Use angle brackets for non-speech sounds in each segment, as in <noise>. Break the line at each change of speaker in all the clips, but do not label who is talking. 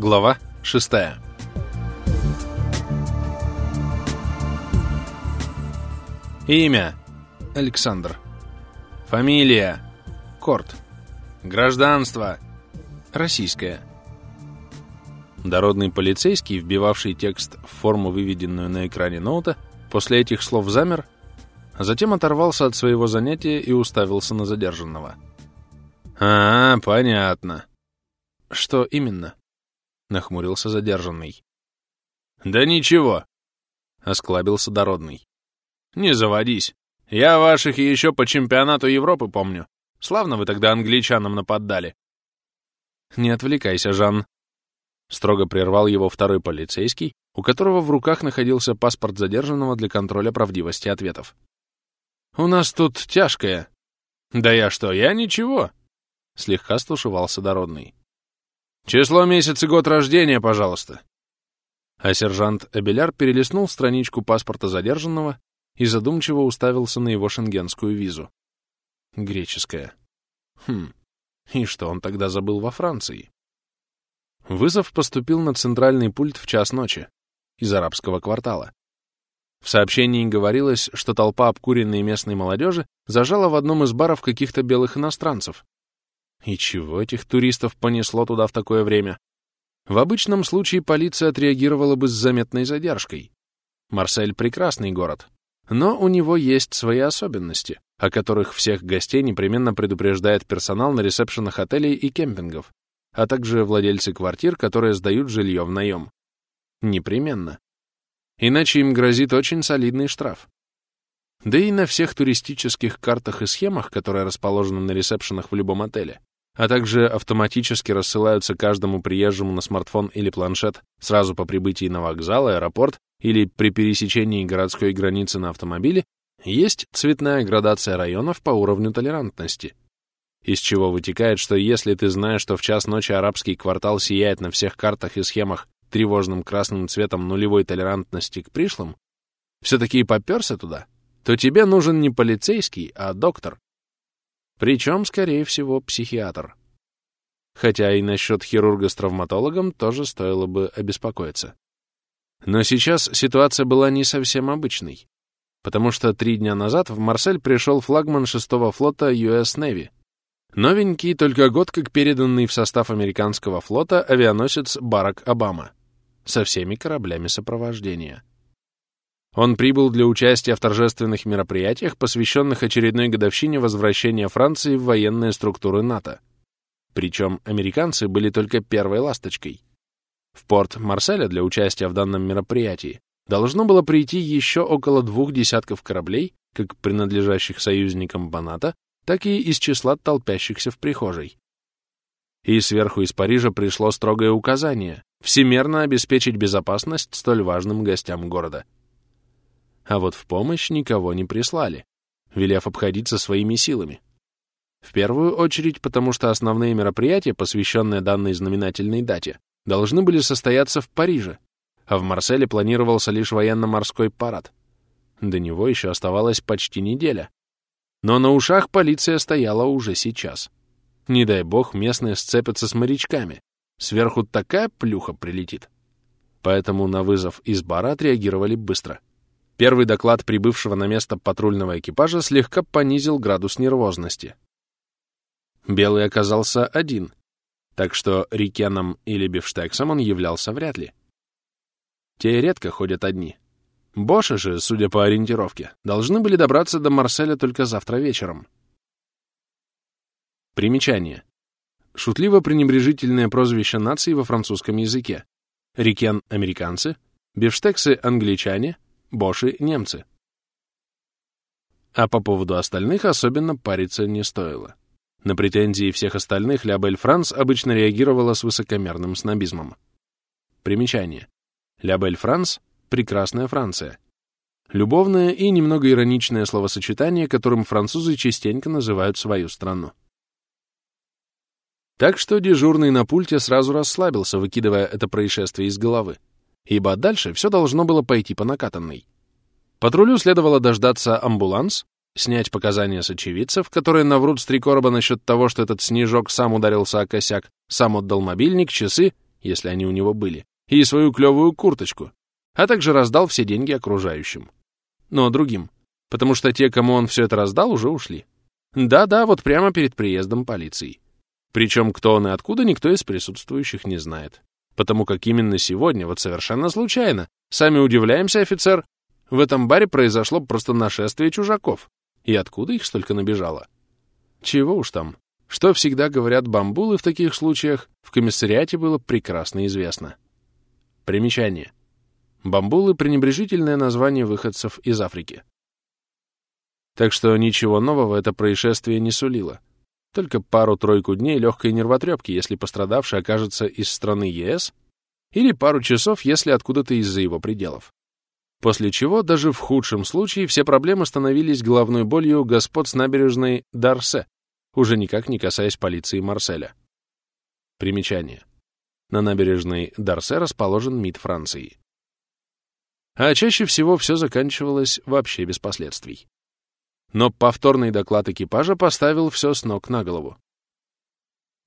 Глава 6 Имя — Александр. Фамилия — Корт. Гражданство — Российское. Дородный полицейский, вбивавший текст в форму, выведенную на экране ноута, после этих слов замер, а затем оторвался от своего занятия и уставился на задержанного. «А, понятно». «Что именно?» — нахмурился задержанный. «Да ничего», — осклабился Дородный. «Не заводись. Я ваших еще по чемпионату Европы помню. Славно вы тогда англичанам нападали». «Не отвлекайся, Жан», — строго прервал его второй полицейский, у которого в руках находился паспорт задержанного для контроля правдивости ответов. «У нас тут тяжкое». «Да я что, я ничего», — слегка стушевался Дородный. «Число, месяц и год рождения, пожалуйста». А сержант Эбеляр перелистнул страничку паспорта задержанного и задумчиво уставился на его шенгенскую визу. Греческая. Хм, и что он тогда забыл во Франции? Вызов поступил на центральный пульт в час ночи из арабского квартала. В сообщении говорилось, что толпа обкуренной местной молодежи зажала в одном из баров каких-то белых иностранцев. И чего этих туристов понесло туда в такое время? В обычном случае полиция отреагировала бы с заметной задержкой. Марсель — прекрасный город, но у него есть свои особенности, о которых всех гостей непременно предупреждает персонал на ресепшенах отелей и кемпингов, а также владельцы квартир, которые сдают жилье в наем. Непременно. Иначе им грозит очень солидный штраф. Да и на всех туристических картах и схемах, которые расположены на ресепшенах в любом отеле, а также автоматически рассылаются каждому приезжему на смартфон или планшет сразу по прибытии на вокзал, аэропорт или при пересечении городской границы на автомобиле, есть цветная градация районов по уровню толерантности. Из чего вытекает, что если ты знаешь, что в час ночи арабский квартал сияет на всех картах и схемах тревожным красным цветом нулевой толерантности к пришлым, все-таки и попёрся туда, то тебе нужен не полицейский, а доктор. Причем, скорее всего, психиатр. Хотя и насчет хирурга с травматологом тоже стоило бы обеспокоиться. Но сейчас ситуация была не совсем обычной, потому что три дня назад в Марсель пришел флагман шестого флота US Navy. Новенький, только год как переданный в состав американского флота авианосец Барак Обама со всеми кораблями сопровождения. Он прибыл для участия в торжественных мероприятиях, посвященных очередной годовщине возвращения Франции в военные структуры НАТО. Причем американцы были только первой ласточкой. В порт Марселя для участия в данном мероприятии должно было прийти еще около двух десятков кораблей, как принадлежащих союзникам Баната, так и из числа толпящихся в прихожей. И сверху из Парижа пришло строгое указание всемерно обеспечить безопасность столь важным гостям города. А вот в помощь никого не прислали, велев обходиться своими силами. В первую очередь потому, что основные мероприятия, посвященные данной знаменательной дате, должны были состояться в Париже, а в Марселе планировался лишь военно-морской парад. До него еще оставалась почти неделя. Но на ушах полиция стояла уже сейчас. Не дай бог местные сцепятся с морячками. Сверху такая плюха прилетит. Поэтому на вызов из бара отреагировали быстро. Первый доклад прибывшего на место патрульного экипажа слегка понизил градус нервозности. Белый оказался один, так что Рикеном или Бифштексом он являлся вряд ли. Те редко ходят одни. Боши же, судя по ориентировке, должны были добраться до Марселя только завтра вечером. Примечание. Шутливо-пренебрежительное прозвище нации во французском языке. Рикен — американцы, бифштексы — англичане, боши — немцы. А по поводу остальных особенно париться не стоило. На претензии всех остальных Ля Бель Франс обычно реагировала с высокомерным снобизмом. Примечание. Ля Бель Франс — прекрасная Франция. Любовное и немного ироничное словосочетание, которым французы частенько называют свою страну. Так что дежурный на пульте сразу расслабился, выкидывая это происшествие из головы, ибо дальше все должно было пойти по накатанной. Патрулю следовало дождаться амбуланс, снять показания с очевидцев, которые наврут с три короба насчет того, что этот снежок сам ударился о косяк, сам отдал мобильник, часы если они у него были, и свою клевую курточку, а также раздал все деньги окружающим. Но другим, потому что те, кому он все это раздал, уже ушли. Да-да, вот прямо перед приездом полиции. Причем кто он и откуда, никто из присутствующих не знает. Потому как именно сегодня, вот совершенно случайно, сами удивляемся, офицер, в этом баре произошло просто нашествие чужаков. И откуда их столько набежало? Чего уж там. Что всегда говорят бамбулы в таких случаях, в комиссариате было прекрасно известно. Примечание. Бамбулы — пренебрежительное название выходцев из Африки. Так что ничего нового это происшествие не сулило. Только пару-тройку дней легкой нервотрепки, если пострадавший окажется из страны ЕС, или пару часов, если откуда-то из-за его пределов. После чего, даже в худшем случае, все проблемы становились головной болью господ с набережной Дарсе, уже никак не касаясь полиции Марселя. Примечание. На набережной Дарсе расположен МИД Франции. А чаще всего все заканчивалось вообще без последствий. Но повторный доклад экипажа поставил все с ног на голову.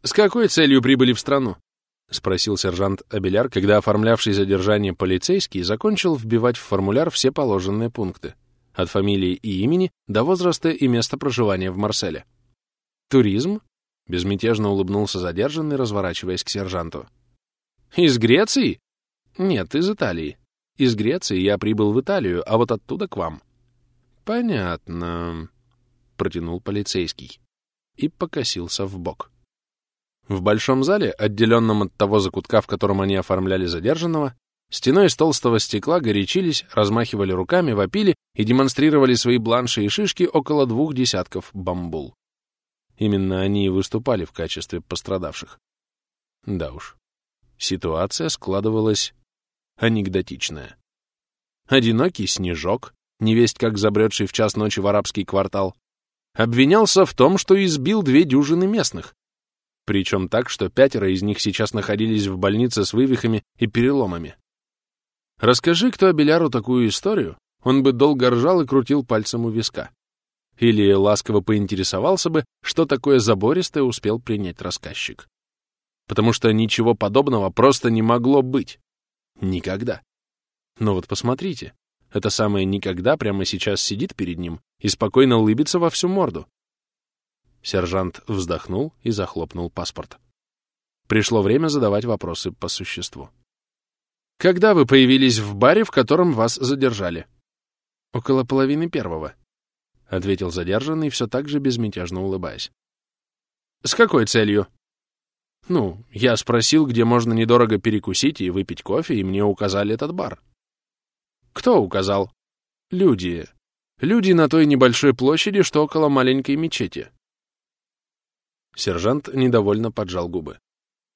«С какой целью прибыли в страну?» — спросил сержант Абеляр, когда оформлявший задержание полицейский закончил вбивать в формуляр все положенные пункты, от фамилии и имени до возраста и места проживания в Марселе. «Туризм?» — безмятежно улыбнулся задержанный, разворачиваясь к сержанту. «Из Греции?» «Нет, из Италии. Из Греции я прибыл в Италию, а вот оттуда к вам». «Понятно», — протянул полицейский и покосился в бок. В большом зале, отделенном от того закутка, в котором они оформляли задержанного, стеной из толстого стекла горячились, размахивали руками, вопили и демонстрировали свои бланши и шишки около двух десятков бамбул. Именно они и выступали в качестве пострадавших. Да уж, ситуация складывалась анекдотичная. Одинокий снежок, невесть как забредший в час ночи в арабский квартал, обвинялся в том, что избил две дюжины местных, причем так, что пятеро из них сейчас находились в больнице с вывихами и переломами. Расскажи кто Беляру такую историю, он бы долго ржал и крутил пальцем у виска. Или ласково поинтересовался бы, что такое забористое успел принять рассказчик. Потому что ничего подобного просто не могло быть. Никогда. Но вот посмотрите, это самое «никогда» прямо сейчас сидит перед ним и спокойно улыбится во всю морду, Сержант вздохнул и захлопнул паспорт. Пришло время задавать вопросы по существу. «Когда вы появились в баре, в котором вас задержали?» «Около половины первого», — ответил задержанный, все так же безмятежно улыбаясь. «С какой целью?» «Ну, я спросил, где можно недорого перекусить и выпить кофе, и мне указали этот бар». «Кто указал?» «Люди. Люди на той небольшой площади, что около маленькой мечети. Сержант недовольно поджал губы.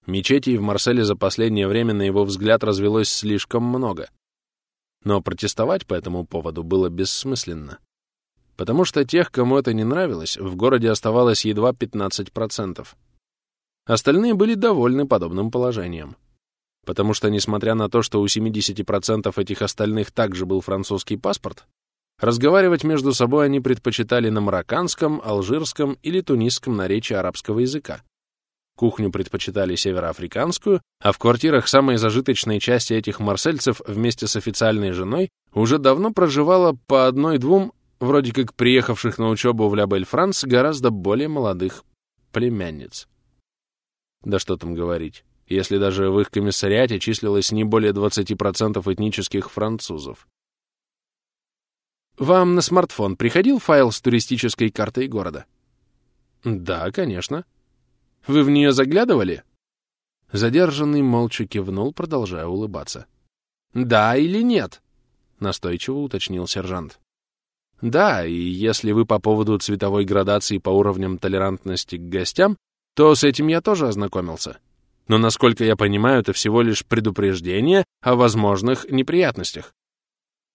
Мечетей в Марселе за последнее время, на его взгляд, развелось слишком много. Но протестовать по этому поводу было бессмысленно. Потому что тех, кому это не нравилось, в городе оставалось едва 15%. Остальные были довольны подобным положением. Потому что, несмотря на то, что у 70% этих остальных также был французский паспорт, Разговаривать между собой они предпочитали на марокканском, алжирском или тунисском наречии арабского языка. Кухню предпочитали североафриканскую, а в квартирах самой зажиточной части этих марсельцев вместе с официальной женой уже давно проживало по одной-двум, вроде как приехавших на учебу в Ля-Бель-Франс, гораздо более молодых племянниц. Да что там говорить, если даже в их комиссариате числилось не более 20% этнических французов. Вам на смартфон приходил файл с туристической картой города? Да, конечно. Вы в нее заглядывали? Задержанный молча кивнул, продолжая улыбаться. Да или нет? Настойчиво уточнил сержант. Да, и если вы по поводу цветовой градации по уровням толерантности к гостям, то с этим я тоже ознакомился. Но, насколько я понимаю, это всего лишь предупреждение о возможных неприятностях.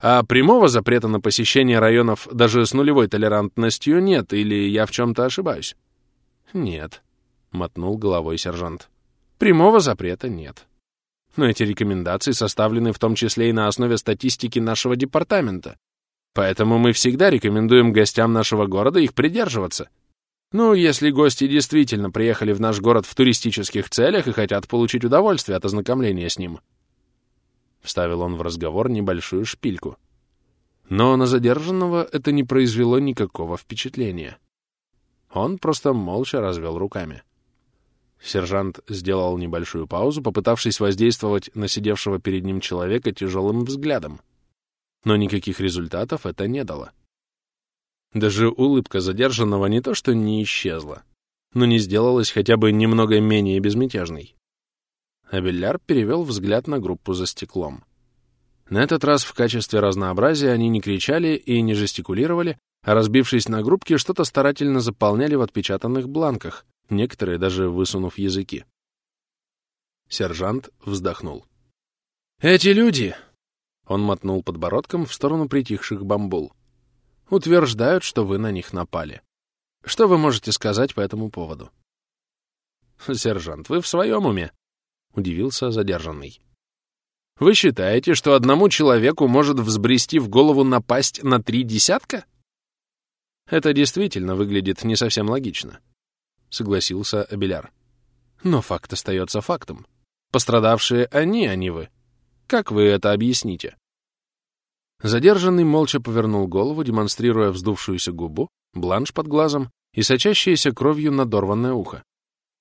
А прямого запрета на посещение районов даже с нулевой толерантностью нет, или я в чем-то ошибаюсь? Нет, — мотнул головой сержант. Прямого запрета нет. Но эти рекомендации составлены в том числе и на основе статистики нашего департамента. Поэтому мы всегда рекомендуем гостям нашего города их придерживаться. Ну, если гости действительно приехали в наш город в туристических целях и хотят получить удовольствие от ознакомления с ним. Вставил он в разговор небольшую шпильку. Но на задержанного это не произвело никакого впечатления. Он просто молча развел руками. Сержант сделал небольшую паузу, попытавшись воздействовать на сидевшего перед ним человека тяжелым взглядом. Но никаких результатов это не дало. Даже улыбка задержанного не то что не исчезла, но не сделалась хотя бы немного менее безмятежной. Абелляр перевел взгляд на группу за стеклом. На этот раз в качестве разнообразия они не кричали и не жестикулировали, а разбившись на группки, что-то старательно заполняли в отпечатанных бланках, некоторые даже высунув языки. Сержант вздохнул. «Эти люди!» — он мотнул подбородком в сторону притихших бамбул утверждают, что вы на них напали. Что вы можете сказать по этому поводу? <laughs> Сержант, вы в своем уме? Удивился задержанный. Вы считаете, что одному человеку может взбрести в голову напасть на три десятка? Это действительно выглядит не совсем логично, согласился Абеляр. Но факт остается фактом. Пострадавшие они, а не вы. Как вы это объясните? Задержанный молча повернул голову, демонстрируя вздувшуюся губу, бланш под глазом и сочащееся кровью надорванное ухо.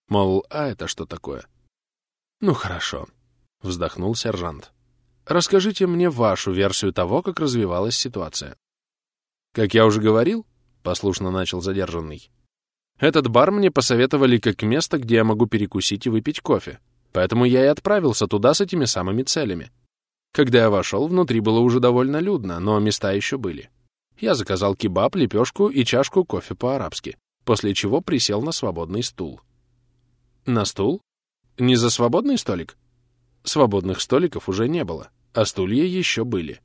Мол, а это что такое? «Ну хорошо», — вздохнул сержант. «Расскажите мне вашу версию того, как развивалась ситуация». «Как я уже говорил», — послушно начал задержанный, «этот бар мне посоветовали как место, где я могу перекусить и выпить кофе, поэтому я и отправился туда с этими самыми целями. Когда я вошел, внутри было уже довольно людно, но места еще были. Я заказал кебаб, лепешку и чашку кофе по-арабски, после чего присел на свободный стул. На стул? Не за свободный столик? Свободных столиков уже не было, а стулья еще были.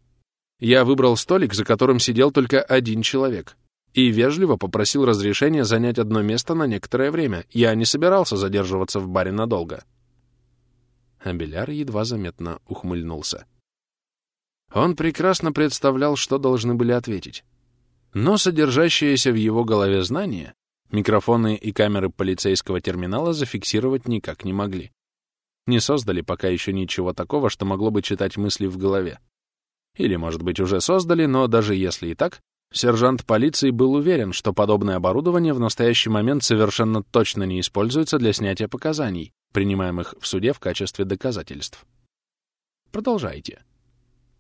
Я выбрал столик, за которым сидел только один человек, и вежливо попросил разрешения занять одно место на некоторое время. Я не собирался задерживаться в баре надолго. Абеляр едва заметно ухмыльнулся. Он прекрасно представлял, что должны были ответить. Но содержащиеся в его голове знания микрофоны и камеры полицейского терминала зафиксировать никак не могли. Не создали пока еще ничего такого, что могло бы читать мысли в голове. Или, может быть, уже создали, но даже если и так, сержант полиции был уверен, что подобное оборудование в настоящий момент совершенно точно не используется для снятия показаний, принимаемых в суде в качестве доказательств. Продолжайте.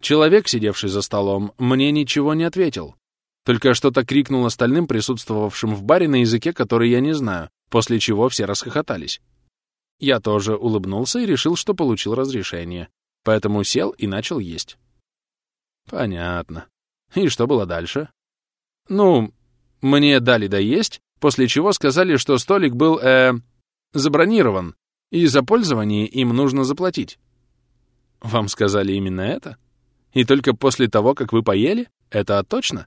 Человек, сидевший за столом, мне ничего не ответил. Только что-то крикнул остальным присутствовавшим в баре на языке, который я не знаю, после чего все расхохотались. Я тоже улыбнулся и решил, что получил разрешение. Поэтому сел и начал есть. Понятно. И что было дальше? Ну, мне дали доесть, после чего сказали, что столик был, э, забронирован, и за пользование им нужно заплатить. Вам сказали именно это? И только после того, как вы поели? Это точно?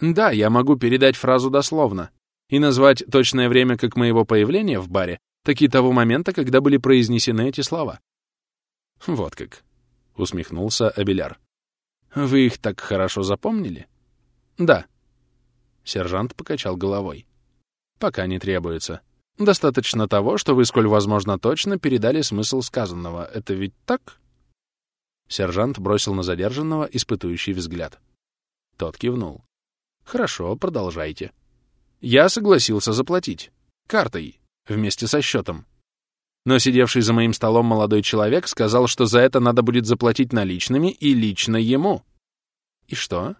Да, я могу передать фразу дословно и назвать точное время как моего появления в баре, так и того момента, когда были произнесены эти слова. Вот как, — усмехнулся Абеляр. Вы их так хорошо запомнили? Да. Сержант покачал головой. Пока не требуется. Достаточно того, что вы, сколь возможно точно, передали смысл сказанного. Это ведь так? Сержант бросил на задержанного испытующий взгляд. Тот кивнул. «Хорошо, продолжайте». Я согласился заплатить. Картой. Вместе со счетом. Но сидевший за моим столом молодой человек сказал, что за это надо будет заплатить наличными и лично ему. И что?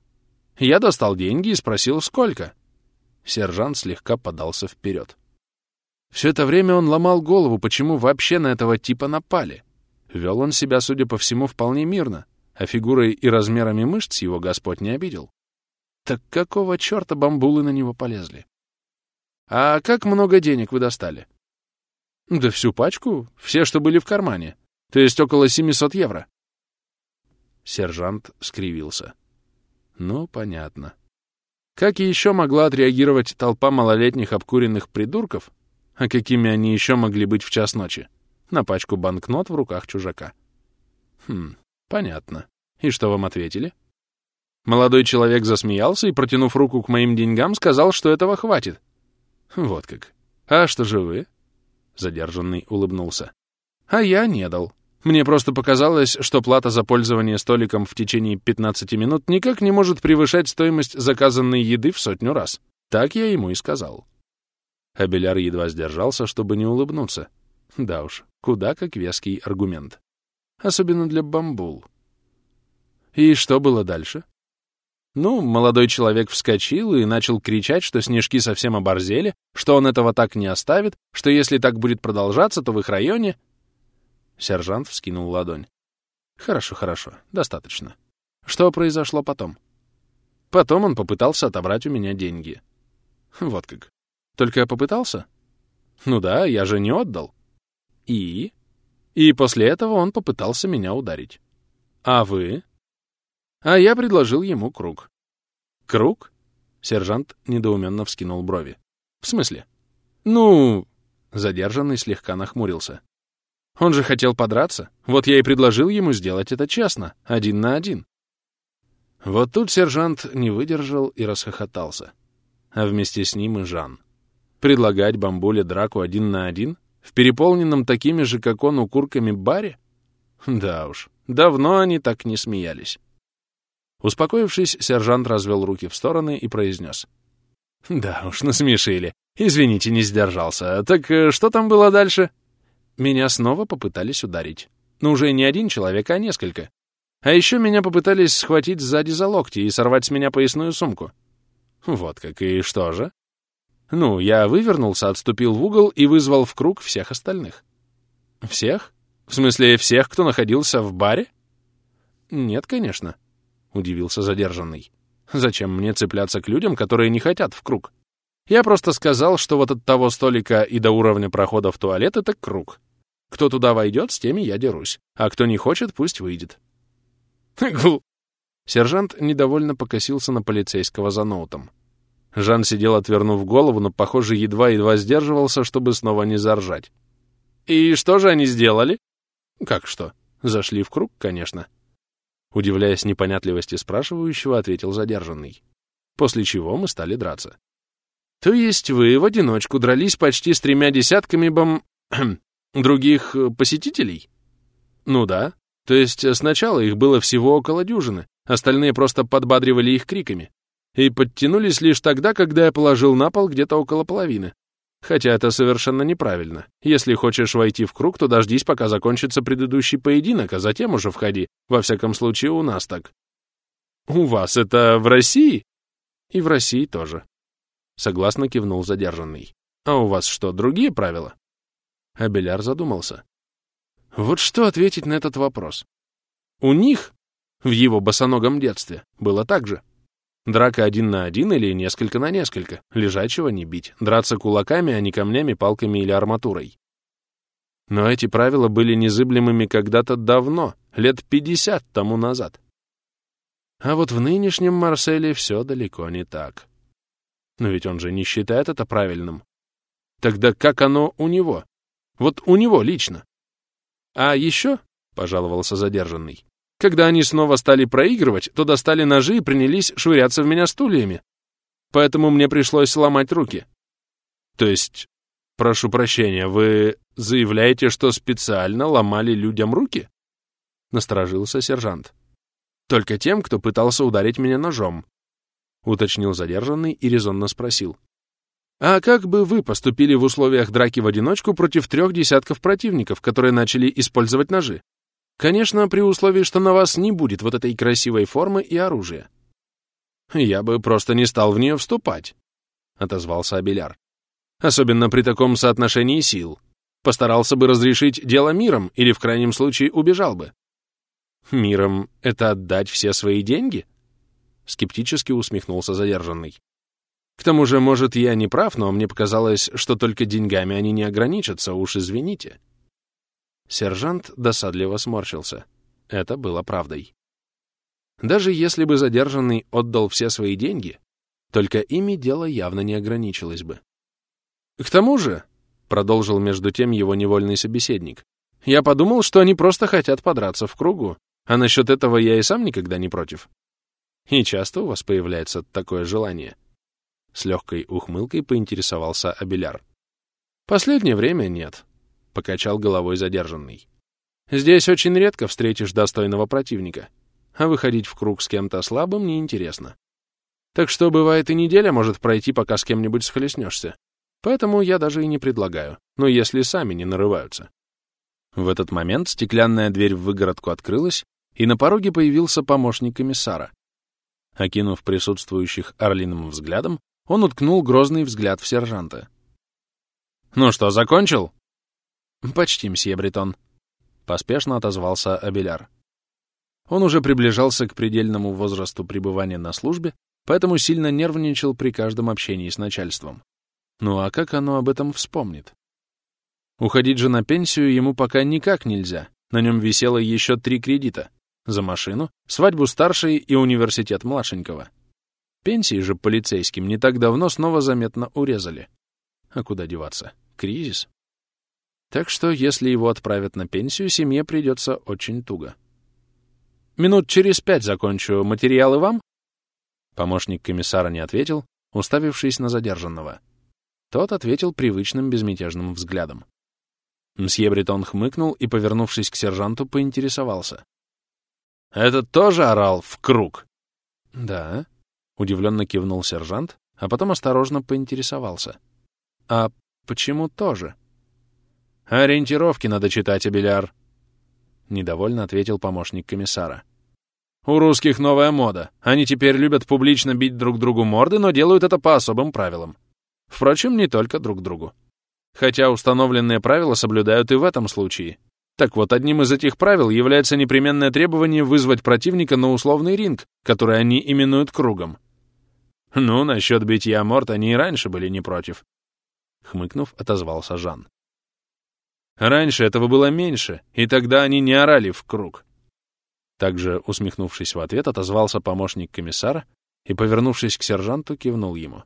Я достал деньги и спросил, сколько. Сержант слегка подался вперед. Все это время он ломал голову, почему вообще на этого типа напали. Вел он себя, судя по всему, вполне мирно, а фигурой и размерами мышц его Господь не обидел. Так какого черта бамбулы на него полезли? А как много денег вы достали? Да всю пачку, все, что были в кармане. То есть около 700 евро. Сержант скривился. Ну, понятно. Как еще могла отреагировать толпа малолетних обкуренных придурков, а какими они еще могли быть в час ночи? На пачку банкнот в руках чужака. Хм, понятно. И что вам ответили? Молодой человек засмеялся и, протянув руку к моим деньгам, сказал, что этого хватит. Вот как. А что же вы? Задержанный улыбнулся. А я не дал. Мне просто показалось, что плата за пользование столиком в течение 15 минут никак не может превышать стоимость заказанной еды в сотню раз. Так я ему и сказал. Абеляр едва сдержался, чтобы не улыбнуться. Да уж, куда как веский аргумент. Особенно для бамбул. И что было дальше? Ну, молодой человек вскочил и начал кричать, что снежки совсем оборзели, что он этого так не оставит, что если так будет продолжаться, то в их районе... Сержант вскинул ладонь. Хорошо, хорошо, достаточно. Что произошло потом? Потом он попытался отобрать у меня деньги. Вот как. Только я попытался? Ну да, я же не отдал. И? И после этого он попытался меня ударить. А вы? А я предложил ему круг. Круг? Сержант недоуменно вскинул брови. В смысле? Ну... Задержанный слегка нахмурился. Он же хотел подраться. Вот я и предложил ему сделать это честно, один на один. Вот тут сержант не выдержал и расхохотался. А вместе с ним и Жан. Предлагать бамбуле драку один на один? В переполненном такими же, как он, укурками баре? Да уж, давно они так не смеялись. Успокоившись, сержант развел руки в стороны и произнес. «Да уж, насмешили. Извините, не сдержался. Так э, что там было дальше?» Меня снова попытались ударить. Но уже не один человек, а несколько. А еще меня попытались схватить сзади за локти и сорвать с меня поясную сумку. Вот как, и что же? Ну, я вывернулся, отступил в угол и вызвал в круг всех остальных. Всех? В смысле, всех, кто находился в баре? Нет, конечно удивился задержанный. «Зачем мне цепляться к людям, которые не хотят в круг? Я просто сказал, что вот от того столика и до уровня прохода в туалет — это круг. Кто туда войдет, с теми я дерусь, а кто не хочет, пусть выйдет». <laughs> «Гу!» Сержант недовольно покосился на полицейского за ноутом. Жан сидел, отвернув голову, но, похоже, едва-едва сдерживался, чтобы снова не заржать. «И что же они сделали?» «Как что? Зашли в круг, конечно. Удивляясь непонятливости спрашивающего, ответил задержанный. После чего мы стали драться. То есть вы в одиночку дрались почти с тремя десятками бом... <clears throat> других э, посетителей? Ну да. То есть сначала их было всего около дюжины, остальные просто подбадривали их криками. И подтянулись лишь тогда, когда я положил на пол где-то около половины. Хотя это совершенно неправильно. Если хочешь войти в круг, то дождись, пока закончится предыдущий поединок, а затем уже входи. Во всяком случае, у нас так. У вас это в России? И в России тоже. Согласно кивнул задержанный. А у вас что, другие правила? Абеляр задумался. Вот что ответить на этот вопрос? У них, в его босоногом детстве, было так же. Драка один на один или несколько на несколько. Лежачего не бить. Драться кулаками, а не камнями, палками или арматурой. Но эти правила были незыблемыми когда-то давно, лет 50 тому назад. А вот в нынешнем Марселе все далеко не так. Но ведь он же не считает это правильным. Тогда как оно у него? Вот у него лично. А еще, — пожаловался задержанный, когда они снова стали проигрывать, то достали ножи и принялись швыряться в меня стульями. Поэтому мне пришлось ломать руки. То есть, прошу прощения, вы заявляете, что специально ломали людям руки? Насторожился сержант. Только тем, кто пытался ударить меня ножом. Уточнил задержанный и резонно спросил. А как бы вы поступили в условиях драки в одиночку против трех десятков противников, которые начали использовать ножи? Конечно, при условии, что на вас не будет вот этой красивой формы и оружия. Я бы просто не стал в нее вступать, — отозвался Абеляр. Особенно при таком соотношении сил. Постарался бы разрешить дело миром или, в крайнем случае, убежал бы. Миром — это отдать все свои деньги? Скептически усмехнулся задержанный. К тому же, может, я не прав, но мне показалось, что только деньгами они не ограничатся, уж извините. Сержант досадливо сморщился. Это было правдой. Даже если бы задержанный отдал все свои деньги, только ими дело явно не ограничилось бы. «К тому же», — продолжил между тем его невольный собеседник, «я подумал, что они просто хотят подраться в кругу, а насчет этого я и сам никогда не против. И часто у вас появляется такое желание?» С легкой ухмылкой поинтересовался Абеляр. «Последнее время нет», — покачал головой задержанный. «Здесь очень редко встретишь достойного противника, а выходить в круг с кем-то слабым неинтересно. Так что, бывает, и неделя может пройти, пока с кем-нибудь схлестнешься. Поэтому я даже и не предлагаю, но если сами не нарываются». В этот момент стеклянная дверь в выгородку открылась, и на пороге появился помощник комиссара. Окинув присутствующих орлиным взглядом, он уткнул грозный взгляд в сержанта. «Ну что, закончил?» «Почти, мсье Бретон», — поспешно отозвался Абеляр. Он уже приближался к предельному возрасту пребывания на службе, поэтому сильно нервничал при каждом общении с начальством. Ну а как оно об этом вспомнит? Уходить же на пенсию ему пока никак нельзя. На нем висело еще три кредита. За машину, свадьбу старшей и университет младшенького. Пенсии же полицейским не так давно снова заметно урезали. А куда деваться? Кризис. Так что, если его отправят на пенсию, семье придется очень туго. «Минут через пять закончу. Материалы вам?» Помощник комиссара не ответил, уставившись на задержанного. Тот ответил привычным безмятежным взглядом. Мсье Бретон хмыкнул и, повернувшись к сержанту, поинтересовался. «Этот тоже орал в круг?» «Да», Удивленно кивнул сержант, а потом осторожно поинтересовался. «А почему тоже?» «Ориентировки надо читать, Абеляр», — недовольно ответил помощник комиссара. «У русских новая мода. Они теперь любят публично бить друг другу морды, но делают это по особым правилам. Впрочем, не только друг другу. Хотя установленные правила соблюдают и в этом случае. Так вот, одним из этих правил является непременное требование вызвать противника на условный ринг, который они именуют кругом. «Ну, насчет битья морд они и раньше были не против», — хмыкнув, отозвался Жан. «Раньше этого было меньше, и тогда они не орали в круг». Также, усмехнувшись в ответ, отозвался помощник комиссара и, повернувшись к сержанту, кивнул ему.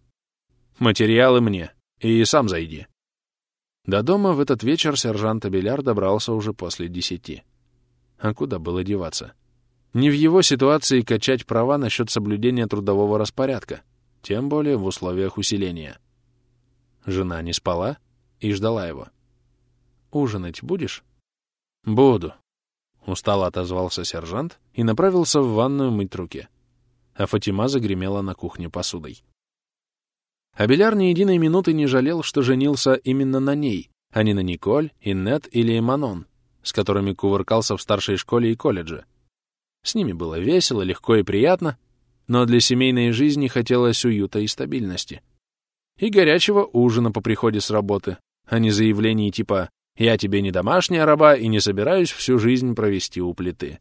«Материалы мне, и сам зайди». До дома в этот вечер сержант Абеляр добрался уже после десяти. А куда было деваться? Не в его ситуации качать права насчет соблюдения трудового распорядка тем более в условиях усиления. Жена не спала и ждала его. «Ужинать будешь?» «Буду», — устало отозвался сержант и направился в ванную мыть руки. А Фатима загремела на кухне посудой. Абеляр ни единой минуты не жалел, что женился именно на ней, а не на Николь, Иннет или Эманон, с которыми кувыркался в старшей школе и колледже. С ними было весело, легко и приятно, но для семейной жизни хотелось уюта и стабильности. И горячего ужина по приходе с работы, а не заявлений типа «я тебе не домашняя раба и не собираюсь всю жизнь провести у плиты».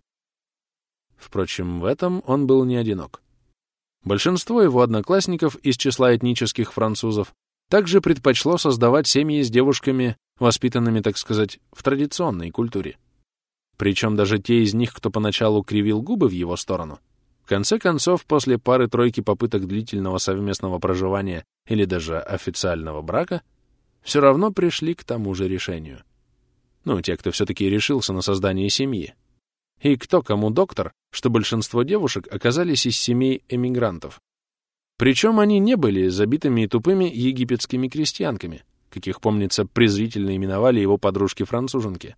Впрочем, в этом он был не одинок. Большинство его одноклассников из числа этнических французов также предпочло создавать семьи с девушками, воспитанными, так сказать, в традиционной культуре. Причем даже те из них, кто поначалу кривил губы в его сторону, конце концов, после пары-тройки попыток длительного совместного проживания или даже официального брака, все равно пришли к тому же решению. Ну, те, кто все-таки решился на создание семьи. И кто кому доктор, что большинство девушек оказались из семей эмигрантов. Причем они не были забитыми и тупыми египетскими крестьянками, каких, помнится, презрительно именовали его подружки-француженки,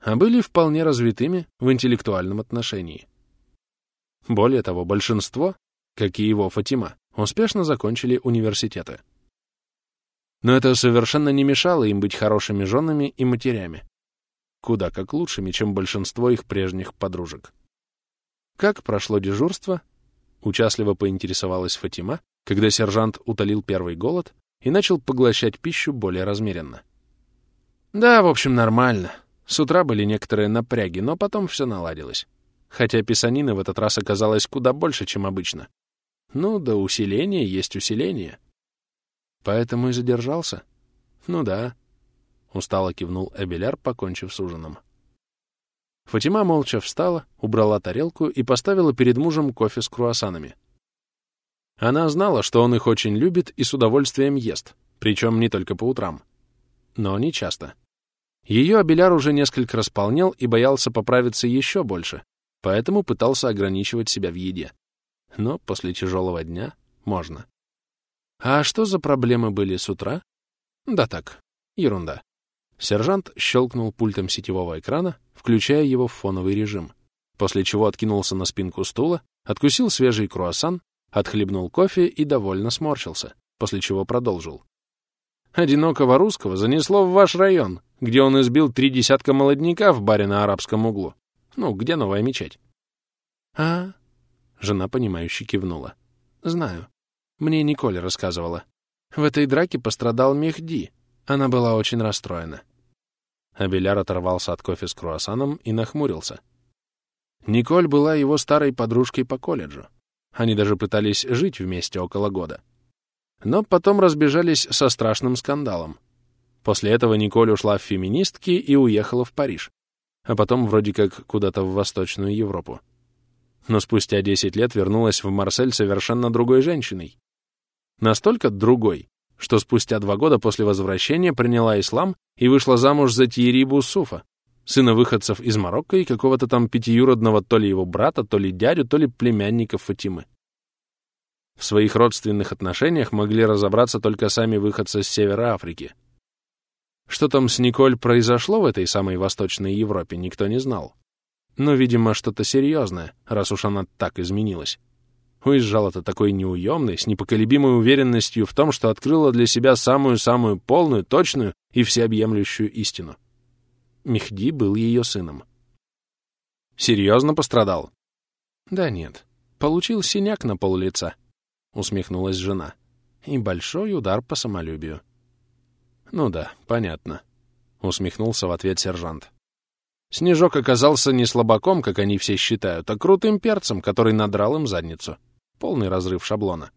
а были вполне развитыми в интеллектуальном отношении. Более того, большинство, как и его Фатима, успешно закончили университеты. Но это совершенно не мешало им быть хорошими женами и матерями. Куда как лучшими, чем большинство их прежних подружек. Как прошло дежурство? Участливо поинтересовалась Фатима, когда сержант утолил первый голод и начал поглощать пищу более размеренно. Да, в общем, нормально. С утра были некоторые напряги, но потом все наладилось хотя писанины в этот раз оказалось куда больше, чем обычно. Ну, да усиление есть усиление. Поэтому и задержался. Ну да. Устало кивнул Эбеляр, покончив с ужином. Фатима молча встала, убрала тарелку и поставила перед мужем кофе с круассанами. Она знала, что он их очень любит и с удовольствием ест, причем не только по утрам. Но не часто. Ее Абеляр уже несколько располнел и боялся поправиться еще больше, поэтому пытался ограничивать себя в еде. Но после тяжелого дня можно. А что за проблемы были с утра? Да так, ерунда. Сержант щелкнул пультом сетевого экрана, включая его в фоновый режим, после чего откинулся на спинку стула, откусил свежий круассан, отхлебнул кофе и довольно сморщился, после чего продолжил. «Одинокого русского занесло в ваш район, где он избил три десятка молодняка в баре на арабском углу. Ну, где новая мечеть?» «А?» — жена, понимающе кивнула. «Знаю. Мне Николь рассказывала. В этой драке пострадал Мехди. Она была очень расстроена. Абеляр оторвался от кофе с круассаном и нахмурился. Николь была его старой подружкой по колледжу. Они даже пытались жить вместе около года. Но потом разбежались со страшным скандалом. После этого Николь ушла в феминистки и уехала в Париж, а потом вроде как куда-то в Восточную Европу. Но спустя 10 лет вернулась в Марсель совершенно другой женщиной. Настолько другой, что спустя два года после возвращения приняла ислам и вышла замуж за Тьерри Бусуфа, сына выходцев из Марокко и какого-то там пятиюродного то ли его брата, то ли дядю, то ли племянника Фатимы. В своих родственных отношениях могли разобраться только сами выходцы с Севера Африки. Что там с Николь произошло в этой самой Восточной Европе, никто не знал. Но, видимо, что-то серьезное, раз уж она так изменилась. Уезжала-то такой неуемной, с непоколебимой уверенностью в том, что открыла для себя самую-самую полную, точную и всеобъемлющую истину. Мехди был ее сыном. «Серьезно пострадал?» «Да нет. Получил синяк на пол лица», — усмехнулась жена. «И большой удар по самолюбию». «Ну да, понятно», — усмехнулся в ответ сержант. Снежок оказался не слабаком, как они все считают, а крутым перцем, который надрал им задницу. Полный разрыв шаблона.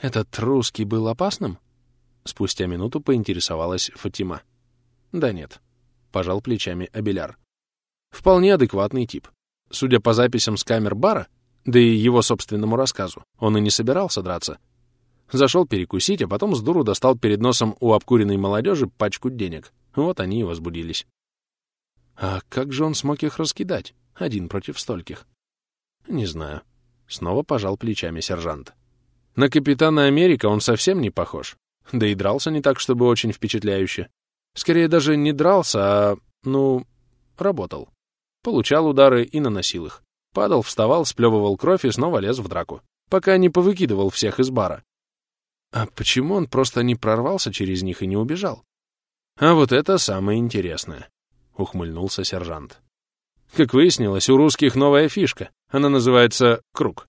«Этот русский был опасным?» Спустя минуту поинтересовалась Фатима. «Да нет», — пожал плечами Абеляр. «Вполне адекватный тип. Судя по записям с камер бара, да и его собственному рассказу, он и не собирался драться. Зашел перекусить, а потом с дуру достал перед носом у обкуренной молодежи пачку денег. Вот они и возбудились. А как же он смог их раскидать, один против стольких? Не знаю. Снова пожал плечами сержант. На капитана Америка он совсем не похож. Да и дрался не так, чтобы очень впечатляюще. Скорее даже не дрался, а, ну, работал. Получал удары и наносил их. Падал, вставал, сплевывал кровь и снова лез в драку. Пока не повыкидывал всех из бара. А почему он просто не прорвался через них и не убежал? А вот это самое интересное, — ухмыльнулся сержант. Как выяснилось, у русских новая фишка. Она называется «круг».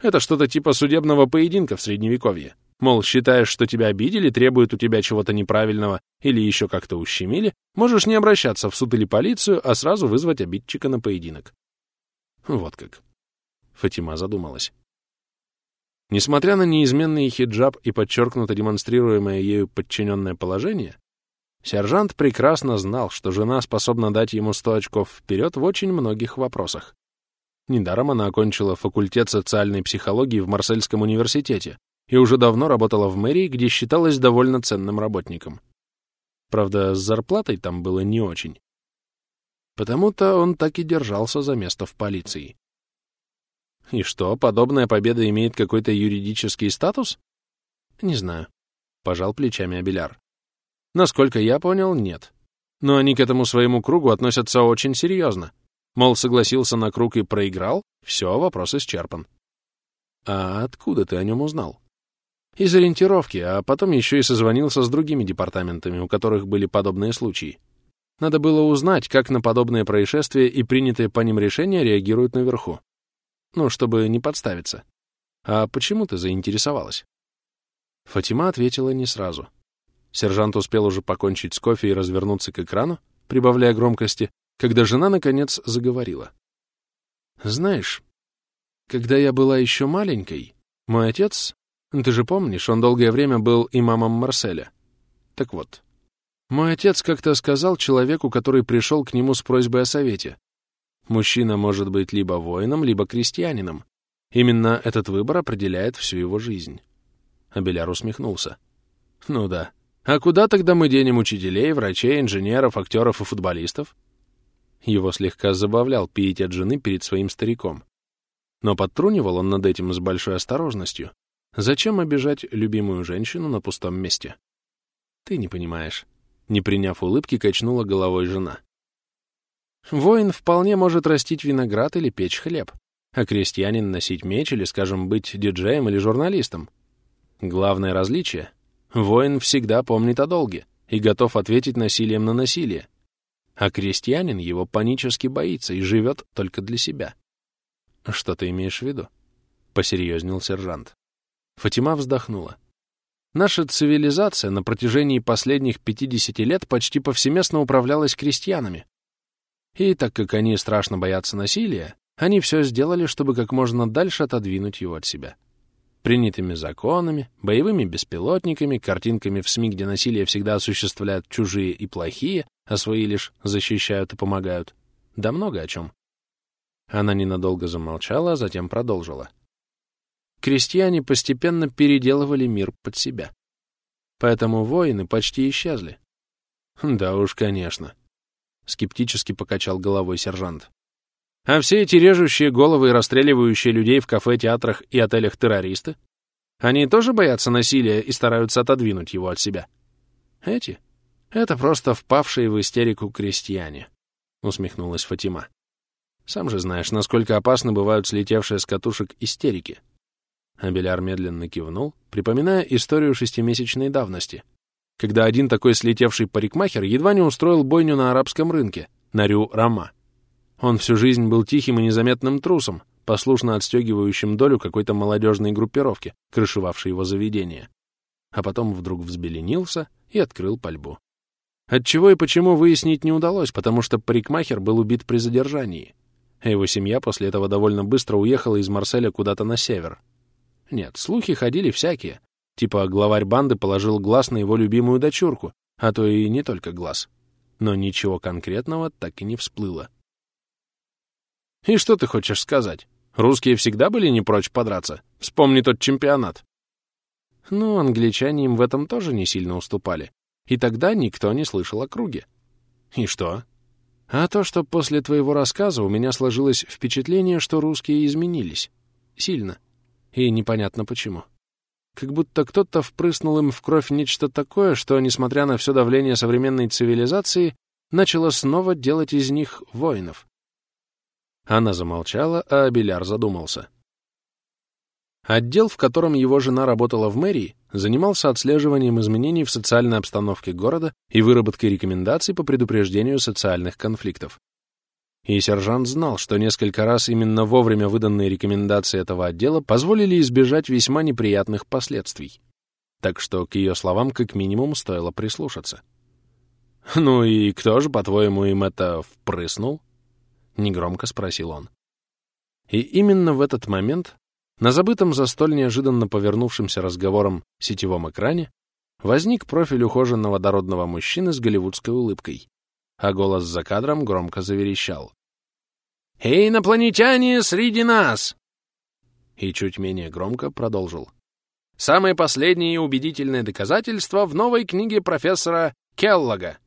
Это что-то типа судебного поединка в Средневековье. Мол, считаешь, что тебя обидели, требуют у тебя чего-то неправильного или еще как-то ущемили, можешь не обращаться в суд или полицию, а сразу вызвать обидчика на поединок. Вот как. Фатима задумалась. Несмотря на неизменный хиджаб и подчеркнуто демонстрируемое ею подчиненное положение, Сержант прекрасно знал, что жена способна дать ему сто очков вперед в очень многих вопросах. Недаром она окончила факультет социальной психологии в Марсельском университете и уже давно работала в мэрии, где считалась довольно ценным работником. Правда, с зарплатой там было не очень. Потому-то он так и держался за место в полиции. И что, подобная победа имеет какой-то юридический статус? Не знаю. Пожал плечами Абеляр. Насколько я понял, нет. Но они к этому своему кругу относятся очень серьезно. Мол, согласился на круг и проиграл, все, вопрос исчерпан. А откуда ты о нем узнал? Из ориентировки, а потом еще и созвонился с другими департаментами, у которых были подобные случаи. Надо было узнать, как на подобные происшествия и принятые по ним решения реагируют наверху. Ну, чтобы не подставиться. А почему ты заинтересовалась? Фатима ответила не сразу. Сержант успел уже покончить с кофе и развернуться к экрану, прибавляя громкости, когда жена, наконец, заговорила. «Знаешь, когда я была еще маленькой, мой отец, ты же помнишь, он долгое время был имамом Марселя. Так вот, мой отец как-то сказал человеку, который пришел к нему с просьбой о совете. Мужчина может быть либо воином, либо крестьянином. Именно этот выбор определяет всю его жизнь». Абеляр усмехнулся. «Ну да, а куда тогда мы денем учителей, врачей, инженеров, актеров и футболистов? Его слегка забавлял пить от жены перед своим стариком. Но подтрунивал он над этим с большой осторожностью, Зачем обижать любимую женщину на пустом месте? Ты не понимаешь. Не приняв улыбки, качнула головой жена. Воин вполне может растить виноград или печь хлеб, а крестьянин носить меч или, скажем, быть диджеем или журналистом. Главное различие — воин всегда помнит о долге и готов ответить насилием на насилие, а крестьянин его панически боится и живет только для себя. Что ты имеешь в виду? Посерьезнел сержант. Фатима вздохнула. Наша цивилизация на протяжении последних 50 лет почти повсеместно управлялась крестьянами. И так как они страшно боятся насилия, они все сделали, чтобы как можно дальше отодвинуть его от себя. Принятыми законами, боевыми беспилотниками, картинками в СМИ, где насилие всегда осуществляют чужие и плохие, а свои лишь защищают и помогают. Да много о чем. Она ненадолго замолчала, а затем продолжила. Крестьяне постепенно переделывали мир под себя. Поэтому воины почти исчезли. Да уж, конечно. Скептически покачал головой сержант. А все эти режущие головы и расстреливающие людей в кафе, театрах и отелях террористы? Они тоже боятся насилия и стараются отодвинуть его от себя? Эти? Это просто впавшие в истерику крестьяне, — усмехнулась Фатима. Сам же знаешь, насколько опасны бывают слетевшие с катушек истерики. Абеляр медленно кивнул, припоминая историю шестимесячной давности, когда один такой слетевший парикмахер едва не устроил бойню на арабском рынке, на Рю-Рама. Он всю жизнь был тихим и незаметным трусом, послушно отстегивающим долю какой-то молодежной группировки, крышевавшей его заведение. А потом вдруг взбеленился и открыл пальбу. Отчего и почему выяснить не удалось, потому что парикмахер был убит при задержании, а его семья после этого довольно быстро уехала из Марселя куда-то на север. Нет, слухи ходили всякие. Типа главарь банды положил глаз на его любимую дочурку, а то и не только глаз. Но ничего конкретного так и не всплыло. И что ты хочешь сказать? Русские всегда были не прочь подраться? Вспомни тот чемпионат. Ну, англичане им в этом тоже не сильно уступали. И тогда никто не слышал о круге. И что? А то, что после твоего рассказа у меня сложилось впечатление, что русские изменились. Сильно. И непонятно почему. Как будто кто-то впрыснул им в кровь нечто такое, что, несмотря на все давление современной цивилизации, начало снова делать из них воинов. Она замолчала, а Абеляр задумался. Отдел, в котором его жена работала в мэрии, занимался отслеживанием изменений в социальной обстановке города и выработкой рекомендаций по предупреждению социальных конфликтов. И сержант знал, что несколько раз именно вовремя выданные рекомендации этого отдела позволили избежать весьма неприятных последствий. Так что к ее словам как минимум стоило прислушаться. «Ну и кто же, по-твоему, им это впрыснул?» — негромко спросил он. И именно в этот момент на забытом за столь неожиданно повернувшимся разговором сетевом экране возник профиль ухоженного дородного мужчины с голливудской улыбкой, а голос за кадром громко заверещал. «Эй, инопланетяне среди нас!» И чуть менее громко продолжил. «Самое последнее и убедительное доказательство в новой книге профессора Келлога